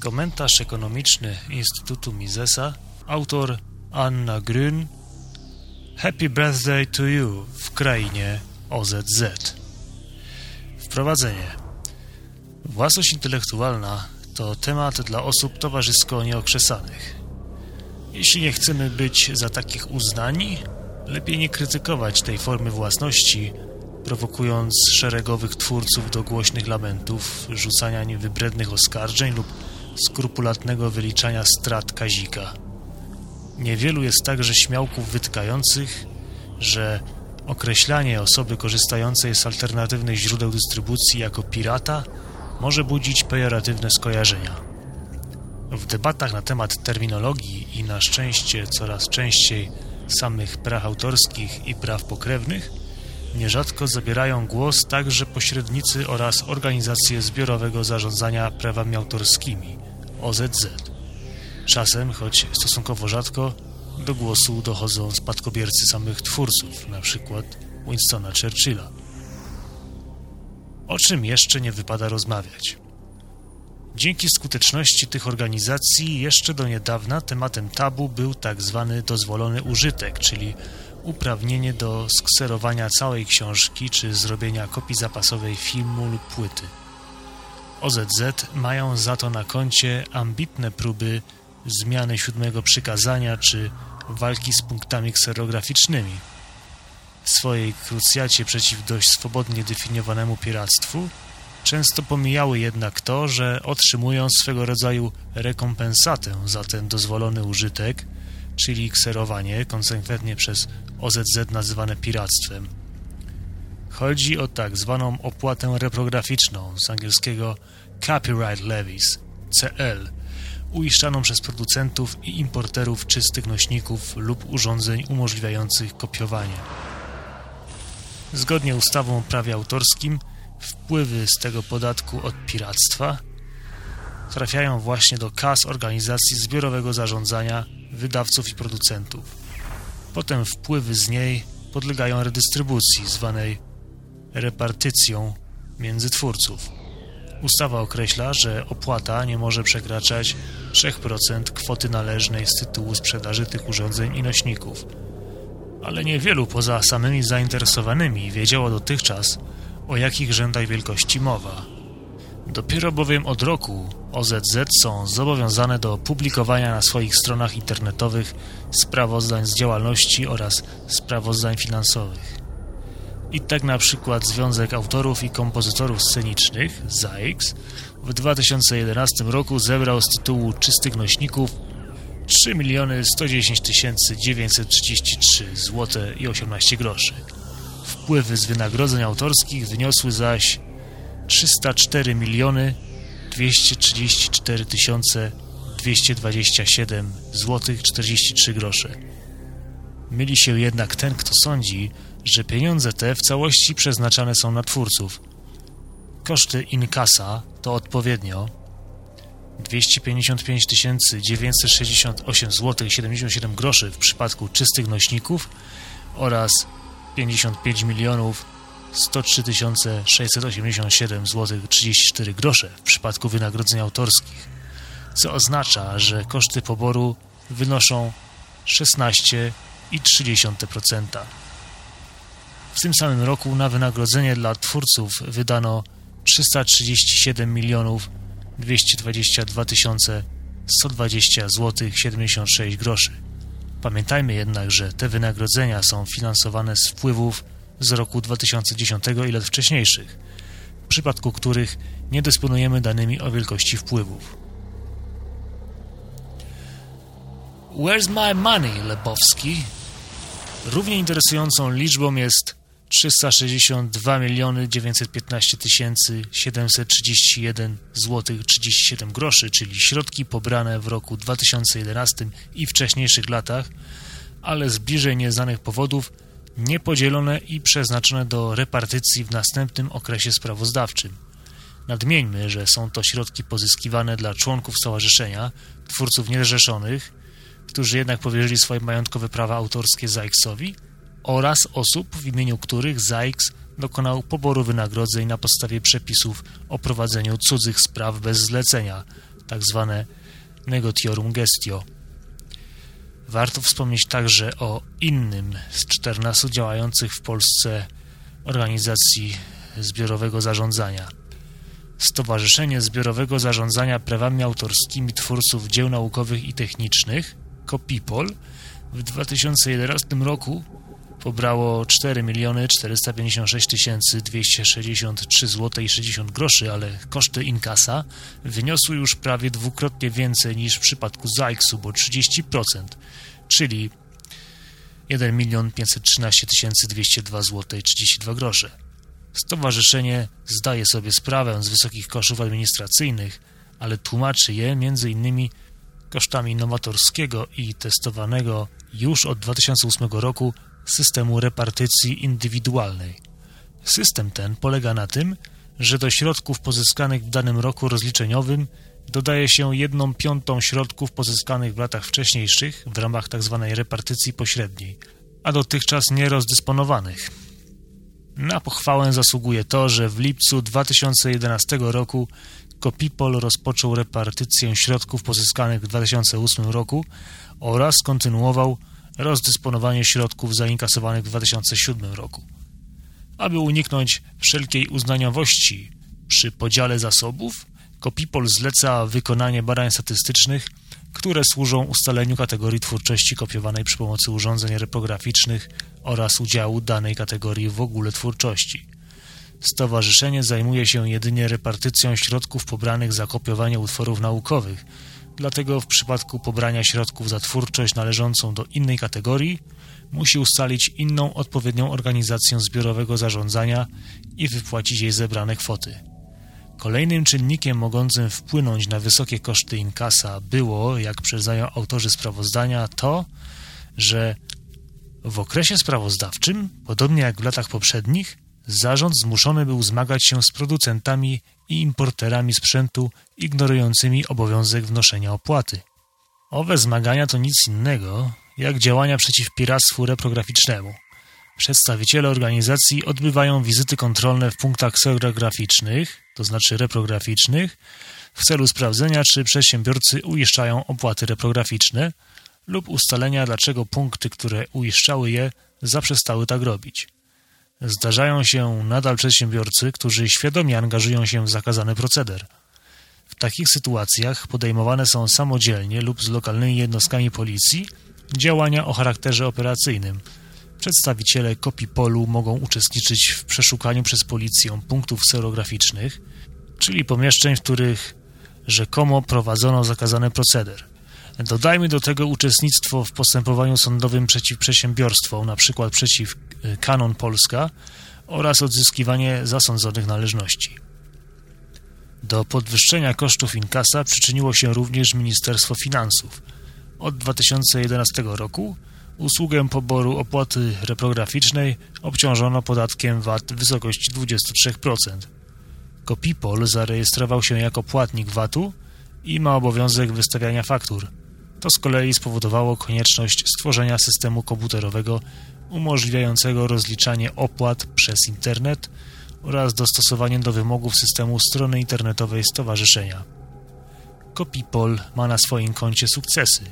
Komentarz ekonomiczny Instytutu Misesa, autor Anna Grün. Happy Birthday to You w krainie OZZ. Wprowadzenie. Własność intelektualna to temat dla osób towarzysko nieokrzesanych. Jeśli nie chcemy być za takich uznani, lepiej nie krytykować tej formy własności, prowokując szeregowych twórców do głośnych lamentów, rzucania niewybrednych oskarżeń lub skrupulatnego wyliczania strat Kazika. Niewielu jest także śmiałków wytykających, że określanie osoby korzystającej z alternatywnych źródeł dystrybucji jako pirata może budzić pejoratywne skojarzenia. W debatach na temat terminologii i na szczęście coraz częściej samych praw autorskich i praw pokrewnych nierzadko zabierają głos także pośrednicy oraz organizacje zbiorowego zarządzania prawami autorskimi OZZ. Czasem, choć stosunkowo rzadko, do głosu dochodzą spadkobiercy samych twórców, przykład Winstona Churchilla. O czym jeszcze nie wypada rozmawiać? Dzięki skuteczności tych organizacji jeszcze do niedawna tematem tabu był tak zwany dozwolony użytek, czyli uprawnienie do skserowania całej książki czy zrobienia kopii zapasowej filmu lub płyty. OZZ mają za to na koncie ambitne próby zmiany siódmego przykazania czy walki z punktami kserograficznymi. W swojej krucjacie przeciw dość swobodnie definiowanemu piractwu często pomijały jednak to, że otrzymują swego rodzaju rekompensatę za ten dozwolony użytek, czyli kserowanie, konsekwentnie przez OZZ nazywane piractwem. Chodzi o tak zwaną opłatę reprograficzną z angielskiego Copyright Levies, CL, uiszczaną przez producentów i importerów czystych nośników lub urządzeń umożliwiających kopiowanie. Zgodnie ustawą o prawie autorskim wpływy z tego podatku od piractwa trafiają właśnie do kas organizacji zbiorowego zarządzania wydawców i producentów. Potem wpływy z niej podlegają redystrybucji, zwanej repartycją między twórców. Ustawa określa, że opłata nie może przekraczać 3% kwoty należnej z tytułu sprzedaży tych urządzeń i nośników. Ale niewielu poza samymi zainteresowanymi wiedziało dotychczas, o jakich rzędach wielkości mowa. Dopiero bowiem od roku OZZ są zobowiązane do publikowania na swoich stronach internetowych sprawozdań z działalności oraz sprawozdań finansowych. I tak na przykład Związek Autorów i Kompozytorów Scenicznych, ZAIX, w 2011 roku zebrał z tytułu czystych nośników 3 miliony 110 933 zł i 18 groszy. Wpływy z wynagrodzeń autorskich wyniosły zaś 304 miliony 234 227 zł 43 grosze. Myli się jednak ten, kto sądzi, że pieniądze te w całości przeznaczane są na twórców. Koszty inkasa to odpowiednio 255 968 zł 77 groszy w przypadku czystych nośników oraz 55 milionów 103 687 zł 34 grosze w przypadku wynagrodzeń autorskich, co oznacza, że koszty poboru wynoszą 16,3%. W tym samym roku na wynagrodzenie dla twórców wydano 337 milionów 222 120 zł 76 groszy. Pamiętajmy jednak, że te wynagrodzenia są finansowane z wpływów z roku 2010 i lat wcześniejszych, w przypadku których nie dysponujemy danymi o wielkości wpływów. Where's my money, Lebowski? Równie interesującą liczbą jest 362 miliony 915 731 zł 37 groszy, czyli środki pobrane w roku 2011 i wcześniejszych latach, ale z bliżej nieznanych powodów niepodzielone i przeznaczone do repartycji w następnym okresie sprawozdawczym. Nadmieńmy, że są to środki pozyskiwane dla członków stowarzyszenia, twórców niezrzeszonych, którzy jednak powierzyli swoje majątkowe prawa autorskie Zajksowi oraz osób, w imieniu których Zajks dokonał poboru wynagrodzeń na podstawie przepisów o prowadzeniu cudzych spraw bez zlecenia, tak zwane negotiorum gestio. Warto wspomnieć także o innym z 14 działających w Polsce organizacji zbiorowego zarządzania. Stowarzyszenie Zbiorowego Zarządzania Prawami Autorskimi Twórców Dzieł Naukowych i Technicznych, COPIPOL, w 2011 roku pobrało 4 456 263 zł i 60 groszy, ale koszty inkasa wyniosły już prawie dwukrotnie więcej niż w przypadku Zajksu, bo 30%, czyli 1 513 202 zł i 32 grosze. Stowarzyszenie zdaje sobie sprawę z wysokich kosztów administracyjnych, ale tłumaczy je m.in. kosztami nowatorskiego i testowanego już od 2008 roku systemu repartycji indywidualnej. System ten polega na tym, że do środków pozyskanych w danym roku rozliczeniowym dodaje się jedną piątą środków pozyskanych w latach wcześniejszych w ramach tzw. Tak repartycji pośredniej, a dotychczas nierozdysponowanych. Na pochwałę zasługuje to, że w lipcu 2011 roku Kopipol rozpoczął repartycję środków pozyskanych w 2008 roku oraz kontynuował rozdysponowanie środków zainkasowanych w 2007 roku. Aby uniknąć wszelkiej uznaniowości przy podziale zasobów, Kopipol zleca wykonanie badań statystycznych, które służą ustaleniu kategorii twórczości kopiowanej przy pomocy urządzeń reprograficznych oraz udziału danej kategorii w ogóle twórczości. Stowarzyszenie zajmuje się jedynie repartycją środków pobranych za kopiowanie utworów naukowych, dlatego w przypadku pobrania środków za twórczość należącą do innej kategorii musi ustalić inną odpowiednią organizację zbiorowego zarządzania i wypłacić jej zebrane kwoty. Kolejnym czynnikiem mogącym wpłynąć na wysokie koszty inkasa było, jak przyznają autorzy sprawozdania, to, że w okresie sprawozdawczym, podobnie jak w latach poprzednich, zarząd zmuszony był zmagać się z producentami i importerami sprzętu ignorującymi obowiązek wnoszenia opłaty. Owe zmagania to nic innego, jak działania przeciw piractwu reprograficznemu. Przedstawiciele organizacji odbywają wizyty kontrolne w punktach kserograficznych, to znaczy reprograficznych, w celu sprawdzenia, czy przedsiębiorcy uiszczają opłaty reprograficzne lub ustalenia, dlaczego punkty, które uiszczały je, zaprzestały tak robić. Zdarzają się nadal przedsiębiorcy, którzy świadomie angażują się w zakazany proceder. W takich sytuacjach podejmowane są samodzielnie lub z lokalnymi jednostkami policji działania o charakterze operacyjnym. Przedstawiciele Kopipolu mogą uczestniczyć w przeszukaniu przez policję punktów serograficznych, czyli pomieszczeń, w których rzekomo prowadzono zakazany proceder. Dodajmy do tego uczestnictwo w postępowaniu sądowym przeciw przedsiębiorstwom, np. przeciw y, Kanon Polska oraz odzyskiwanie zasądzonych należności. Do podwyższenia kosztów inkasa przyczyniło się również Ministerstwo Finansów. Od 2011 roku usługę poboru opłaty reprograficznej obciążono podatkiem VAT w wysokości 23%. Kopipol zarejestrował się jako płatnik VAT-u i ma obowiązek wystawiania faktur. To z kolei spowodowało konieczność stworzenia systemu komputerowego umożliwiającego rozliczanie opłat przez internet oraz dostosowanie do wymogów systemu strony internetowej stowarzyszenia. Kopipol ma na swoim koncie sukcesy.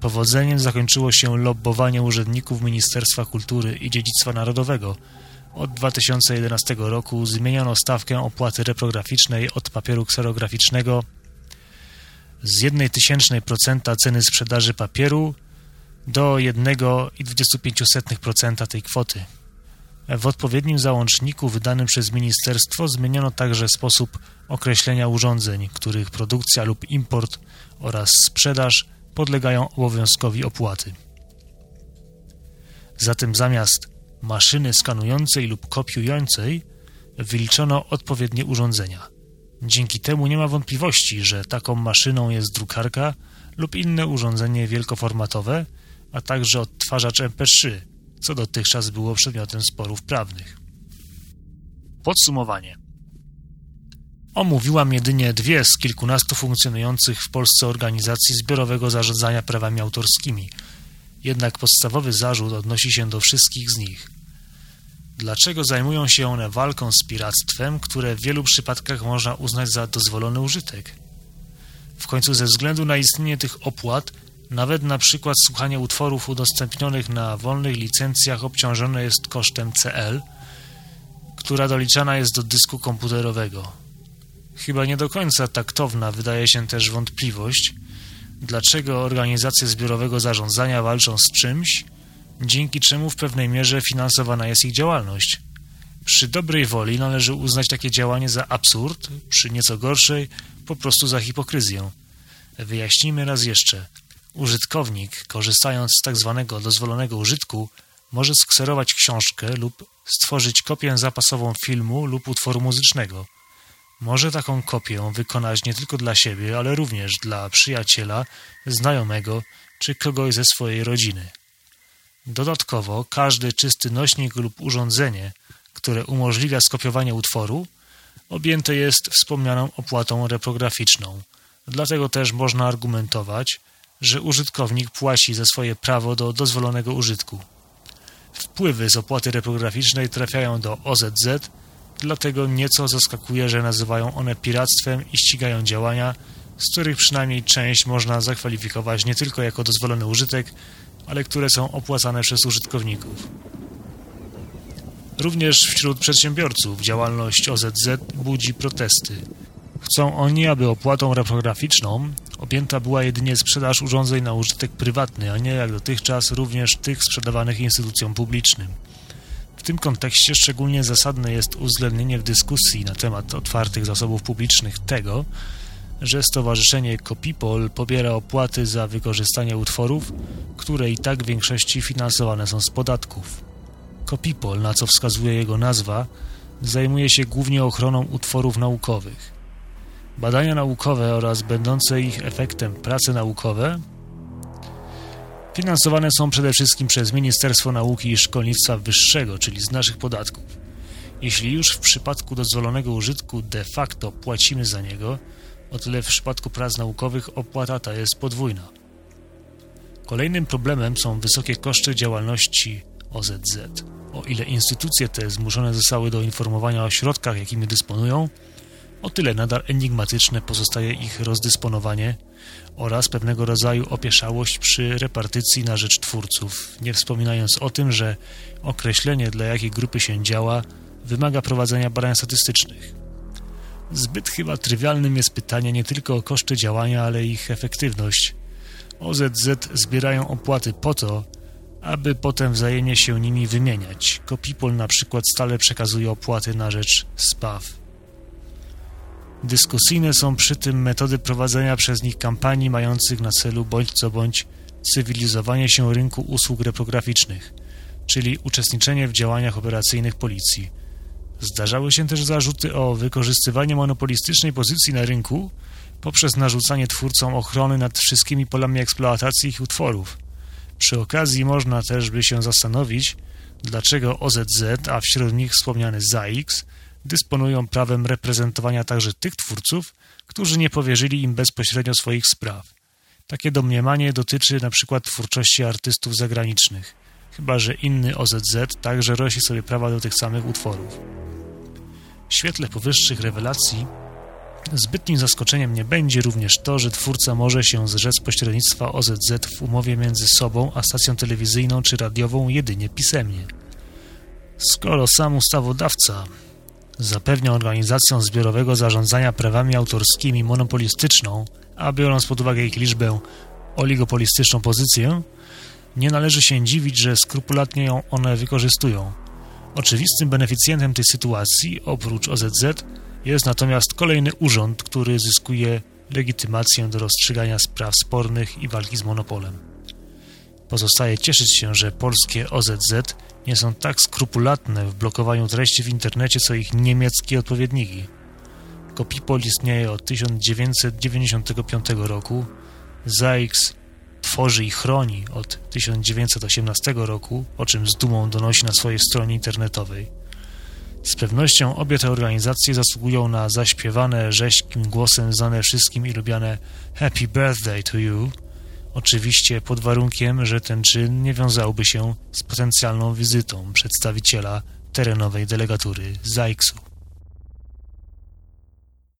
Powodzeniem zakończyło się lobbowanie urzędników Ministerstwa Kultury i Dziedzictwa Narodowego. Od 2011 roku zmieniono stawkę opłaty reprograficznej od papieru kserograficznego z 1,000% ceny sprzedaży papieru do 1,25% tej kwoty. W odpowiednim załączniku wydanym przez ministerstwo zmieniono także sposób określenia urządzeń, których produkcja lub import oraz sprzedaż podlegają obowiązkowi opłaty. Zatem zamiast maszyny skanującej lub kopiującej wyliczono odpowiednie urządzenia – Dzięki temu nie ma wątpliwości, że taką maszyną jest drukarka lub inne urządzenie wielkoformatowe, a także odtwarzacz MP3, co dotychczas było przedmiotem sporów prawnych. Podsumowanie. Omówiłam jedynie dwie z kilkunastu funkcjonujących w Polsce organizacji zbiorowego zarządzania prawami autorskimi, jednak podstawowy zarzut odnosi się do wszystkich z nich – Dlaczego zajmują się one walką z piractwem, które w wielu przypadkach można uznać za dozwolony użytek? końcu ze względu na istnienie tych opłat, nawet na przykład słuchanie utworów udostępnionych na wolnych licencjach obciążone jest kosztem CL, która doliczana jest do dysku komputerowego. Chyba nie do końca taktowna wydaje się też wątpliwość, dlaczego organizacje zbiorowego zarządzania walczą z czymś, dzięki czemu w pewnej mierze finansowana jest ich działalność. Przy dobrej woli należy uznać takie działanie za absurd, przy nieco gorszej po prostu za hipokryzję. Wyjaśnijmy raz jeszcze. Użytkownik, korzystając z tzw. Tak dozwolonego użytku, może skserować książkę lub stworzyć kopię zapasową filmu lub utworu muzycznego. Może taką kopię wykonać nie tylko dla siebie, ale również dla przyjaciela, znajomego czy kogoś ze swojej rodziny. Dodatkowo każdy czysty nośnik lub urządzenie, które umożliwia skopiowanie utworu, objęte jest wspomnianą opłatą reprograficzną. Dlatego też można argumentować, że użytkownik płaci za swoje prawo do dozwolonego użytku. Wpływy z opłaty reprograficznej trafiają do OZZ, dlatego nieco zaskakuje, że nazywają one piractwem i ścigają działania, z których przynajmniej część można zakwalifikować nie tylko jako dozwolony użytek, ale które są opłacane przez użytkowników. Również wśród przedsiębiorców działalność OZZ budzi protesty. Chcą oni, aby opłatą reprograficzną objęta była jedynie sprzedaż urządzeń na użytek prywatny, a nie jak dotychczas również tych sprzedawanych instytucjom publicznym. W tym kontekście szczególnie zasadne jest uwzględnienie w dyskusji na temat otwartych zasobów publicznych tego, że Stowarzyszenie Copipol pobiera opłaty za wykorzystanie utworów, które i tak w większości finansowane są z podatków. Copipol, na co wskazuje jego nazwa, zajmuje się głównie ochroną utworów naukowych. Badania naukowe oraz będące ich efektem prace naukowe finansowane są przede wszystkim przez Ministerstwo Nauki i Szkolnictwa Wyższego, czyli z naszych podatków. Jeśli już w przypadku dozwolonego użytku de facto płacimy za niego, o tyle w przypadku prac naukowych opłata ta jest podwójna. Kolejnym problemem są wysokie koszty działalności OZZ. O ile instytucje te zmuszone zostały do informowania o środkach, jakimi dysponują, o tyle nadal enigmatyczne pozostaje ich rozdysponowanie oraz pewnego rodzaju opieszałość przy repartycji na rzecz twórców, nie wspominając o tym, że określenie dla jakiej grupy się działa wymaga prowadzenia badań statystycznych. Zbyt chyba trywialnym jest pytanie nie tylko o koszty działania, ale ich efektywność. OZZ zbierają opłaty po to, aby potem wzajemnie się nimi wymieniać. Kopipol na przykład stale przekazuje opłaty na rzecz SPAW. Dyskusyjne są przy tym metody prowadzenia przez nich kampanii mających na celu bądź co bądź cywilizowanie się rynku usług reprograficznych, czyli uczestniczenie w działaniach operacyjnych policji. Zdarzały się też zarzuty o wykorzystywanie monopolistycznej pozycji na rynku poprzez narzucanie twórcom ochrony nad wszystkimi polami eksploatacji ich utworów. Przy okazji można też by się zastanowić, dlaczego OZZ, a wśród nich wspomniany ZAIX, dysponują prawem reprezentowania także tych twórców, którzy nie powierzyli im bezpośrednio swoich spraw. Takie domniemanie dotyczy np. twórczości artystów zagranicznych, chyba że inny OZZ także rosi sobie prawa do tych samych utworów. W świetle powyższych rewelacji zbytnim zaskoczeniem nie będzie również to, że twórca może się zrzec pośrednictwa OZZ w umowie między sobą a stacją telewizyjną czy radiową jedynie pisemnie. Skoro sam ustawodawca zapewnia organizacjom zbiorowego zarządzania prawami autorskimi monopolistyczną, a biorąc pod uwagę ich liczbę oligopolistyczną pozycję, nie należy się dziwić, że skrupulatnie ją one wykorzystują. Oczywistym beneficjentem tej sytuacji, oprócz OZZ, jest natomiast kolejny urząd, który zyskuje legitymację do rozstrzygania spraw spornych i walki z monopolem. Pozostaje cieszyć się, że polskie OZZ nie są tak skrupulatne w blokowaniu treści w internecie, co ich niemieckie odpowiedniki. Kopipol istnieje od 1995 roku, ZAIX tworzy i chroni od 1918 roku, o czym z dumą donosi na swojej stronie internetowej. Z pewnością obie te organizacje zasługują na zaśpiewane rześkim głosem znane wszystkim i lubiane Happy Birthday to You, Oczywiście pod warunkiem, że ten czyn nie wiązałby się z potencjalną wizytą przedstawiciela terenowej delegatury ZAIKS-u.